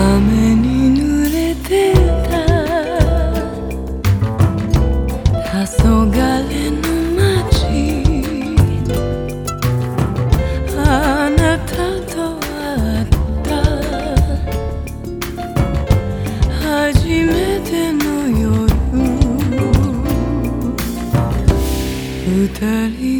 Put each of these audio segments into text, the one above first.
雨に濡れてた。黄昏の街。あなたと会った。初めての夜。二人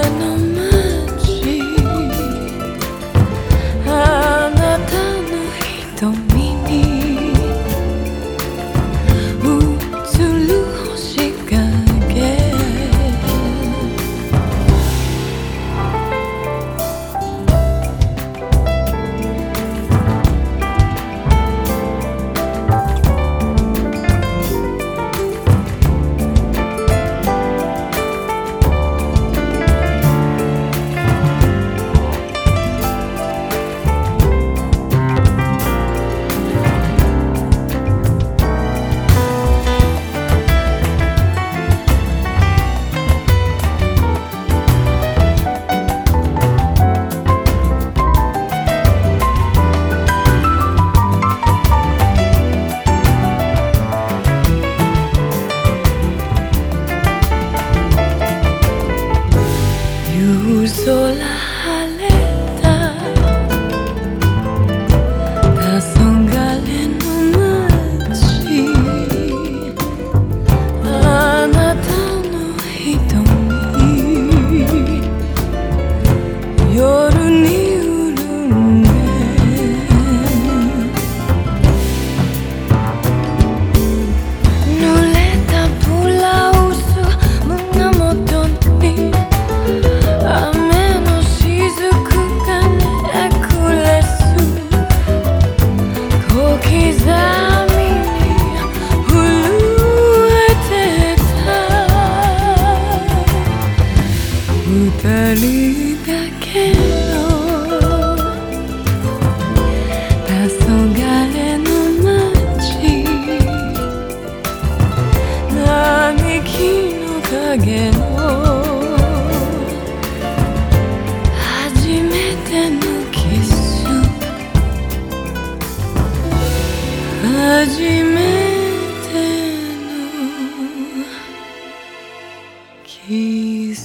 影の初めてのキス。初めてのキス。